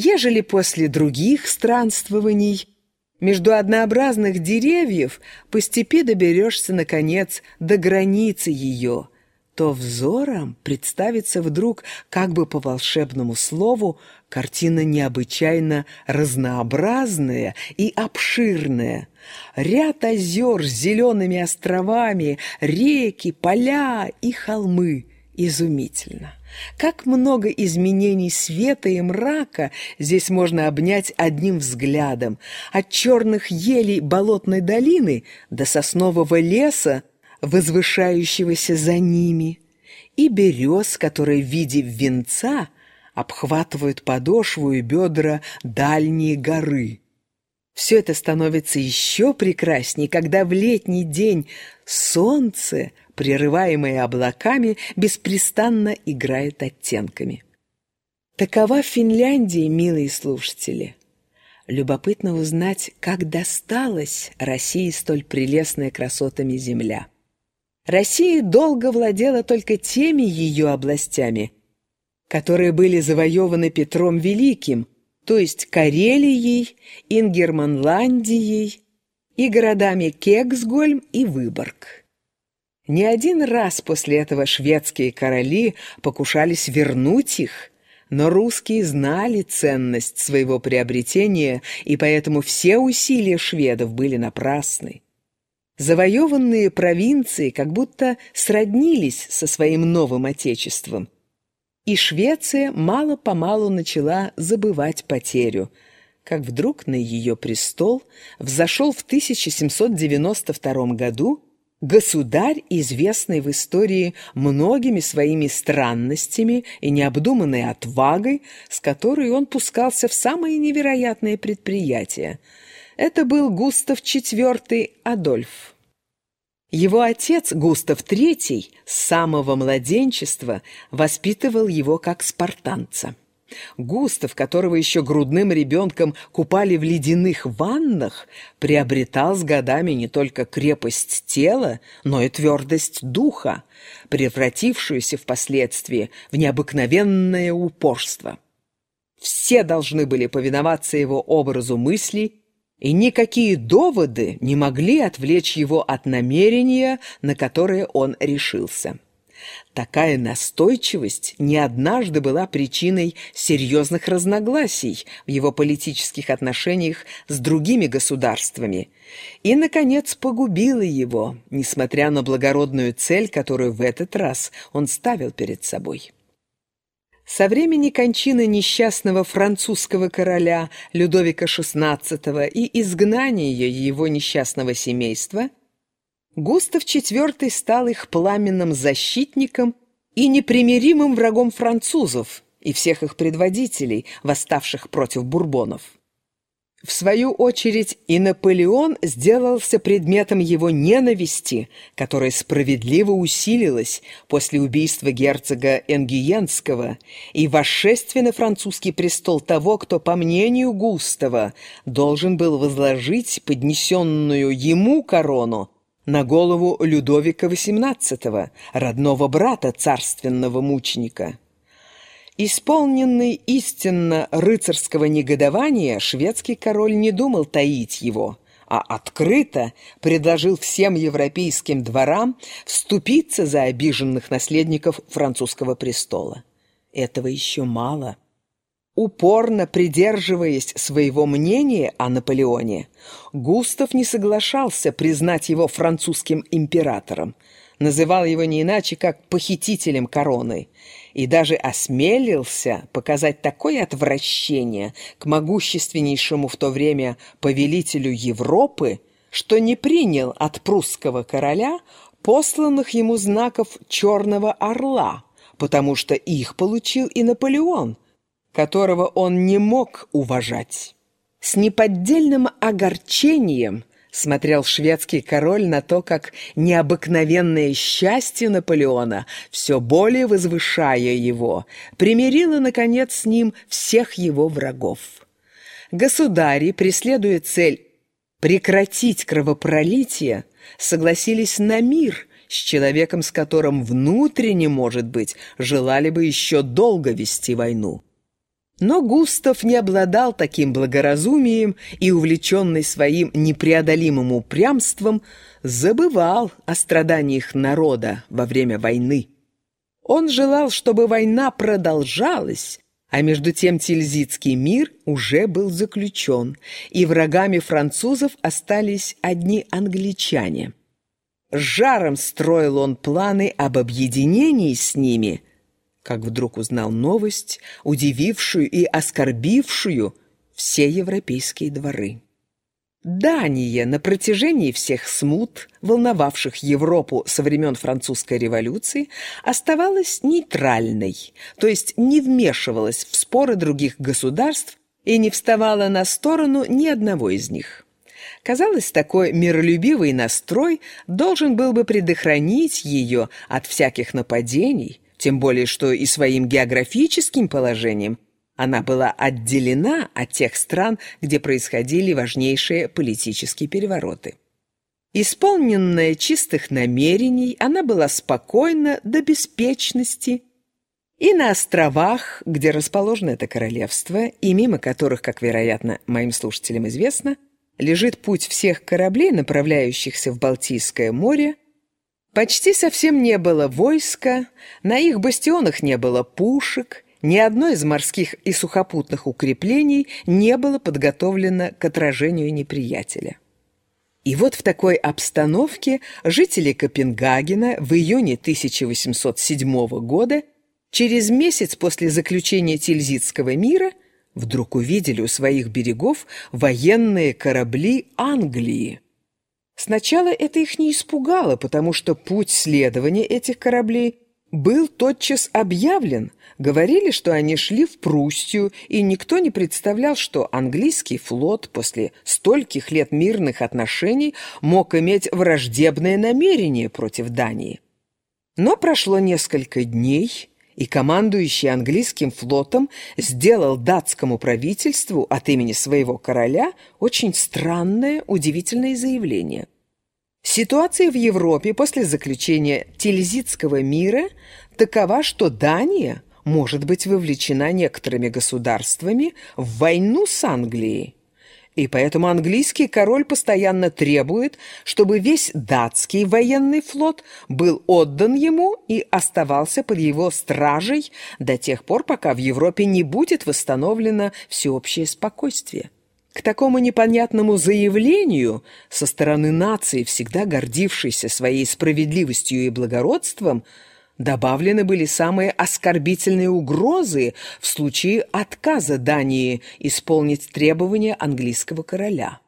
Ежели после других странствований между однообразных деревьев по степи доберешься, наконец, до границы ее, то взором представится вдруг, как бы по волшебному слову, картина необычайно разнообразная и обширная. Ряд озер с зелеными островами, реки, поля и холмы. Изумительно! Как много изменений света и мрака здесь можно обнять одним взглядом. От черных елей болотной долины до соснового леса, возвышающегося за ними, и берез, которые в виде венца обхватывают подошву и бедра дальние горы. Все это становится еще прекраснее, когда в летний день солнце – прерываемые облаками, беспрестанно играет оттенками. Такова Финляндия, милые слушатели. Любопытно узнать, как досталась России столь прелестная красотами земля. Россия долго владела только теми ее областями, которые были завоеваны Петром Великим, то есть Карелией, Ингерманландией и городами Кексгольм и Выборг. Не один раз после этого шведские короли покушались вернуть их, но русские знали ценность своего приобретения, и поэтому все усилия шведов были напрасны. Завоеванные провинции как будто сроднились со своим новым отечеством, и Швеция мало-помалу начала забывать потерю, как вдруг на ее престол взошел в 1792 году Государь, известный в истории многими своими странностями и необдуманной отвагой, с которой он пускался в самые невероятные предприятия. Это был Густав IV Адольф. Его отец, Густав III, с самого младенчества воспитывал его как спартанца. Густав, которого еще грудным ребенком купали в ледяных ваннах, приобретал с годами не только крепость тела, но и твердость духа, превратившуюся впоследствии в необыкновенное упорство. Все должны были повиноваться его образу мыслей, и никакие доводы не могли отвлечь его от намерения, на которое он решился. Такая настойчивость не однажды была причиной серьезных разногласий в его политических отношениях с другими государствами и, наконец, погубила его, несмотря на благородную цель, которую в этот раз он ставил перед собой. Со времени кончины несчастного французского короля Людовика XVI и изгнания его несчастного семейства – Густав IV стал их пламенным защитником и непримиримым врагом французов и всех их предводителей, восставших против бурбонов. В свою очередь и Наполеон сделался предметом его ненависти, которая справедливо усилилась после убийства герцога Энгиенского и восшествия на французский престол того, кто, по мнению Густава, должен был возложить поднесенную ему корону на голову Людовика XVIII, родного брата царственного мученика. Исполненный истинно рыцарского негодования, шведский король не думал таить его, а открыто предложил всем европейским дворам вступиться за обиженных наследников французского престола. Этого еще мало – Упорно придерживаясь своего мнения о Наполеоне, Густав не соглашался признать его французским императором, называл его не иначе, как похитителем короны, и даже осмелился показать такое отвращение к могущественнейшему в то время повелителю Европы, что не принял от прусского короля посланных ему знаков Черного Орла, потому что их получил и Наполеон – которого он не мог уважать. С неподдельным огорчением смотрел шведский король на то, как необыкновенное счастье Наполеона, все более возвышая его, примирило, наконец, с ним всех его врагов. Государи, преследуя цель прекратить кровопролитие, согласились на мир с человеком, с которым внутренне, может быть, желали бы еще долго вести войну. Но Густав не обладал таким благоразумием и, увлеченный своим непреодолимым упрямством, забывал о страданиях народа во время войны. Он желал, чтобы война продолжалась, а между тем Тильзитский мир уже был заключен, и врагами французов остались одни англичане. С жаром строил он планы об объединении с ними, как вдруг узнал новость, удивившую и оскорбившую все европейские дворы. Дания на протяжении всех смут, волновавших Европу со времен французской революции, оставалась нейтральной, то есть не вмешивалась в споры других государств и не вставала на сторону ни одного из них. Казалось, такой миролюбивый настрой должен был бы предохранить ее от всяких нападений, тем более что и своим географическим положением – она была отделена от тех стран, где происходили важнейшие политические перевороты. Исполненная чистых намерений, она была спокойна до беспечности, и на островах, где расположено это королевство, и мимо которых, как, вероятно, моим слушателям известно, лежит путь всех кораблей, направляющихся в Балтийское море, почти совсем не было войска, на их бастионах не было пушек, ни одно из морских и сухопутных укреплений не было подготовлено к отражению неприятеля. И вот в такой обстановке жители Копенгагена в июне 1807 года, через месяц после заключения Тильзитского мира, вдруг увидели у своих берегов военные корабли Англии. Сначала это их не испугало, потому что путь следования этих кораблей был тотчас объявлен, говорили, что они шли в Пруссию, и никто не представлял, что английский флот после стольких лет мирных отношений мог иметь враждебное намерение против Дании. Но прошло несколько дней, и командующий английским флотом сделал датскому правительству от имени своего короля очень странное, удивительное заявление – Ситуация в Европе после заключения Тильзитского мира такова, что Дания может быть вовлечена некоторыми государствами в войну с Англией. И поэтому английский король постоянно требует, чтобы весь датский военный флот был отдан ему и оставался под его стражей до тех пор, пока в Европе не будет восстановлено всеобщее спокойствие. К такому непонятному заявлению со стороны нации, всегда гордившейся своей справедливостью и благородством, добавлены были самые оскорбительные угрозы в случае отказа Дании исполнить требования английского короля.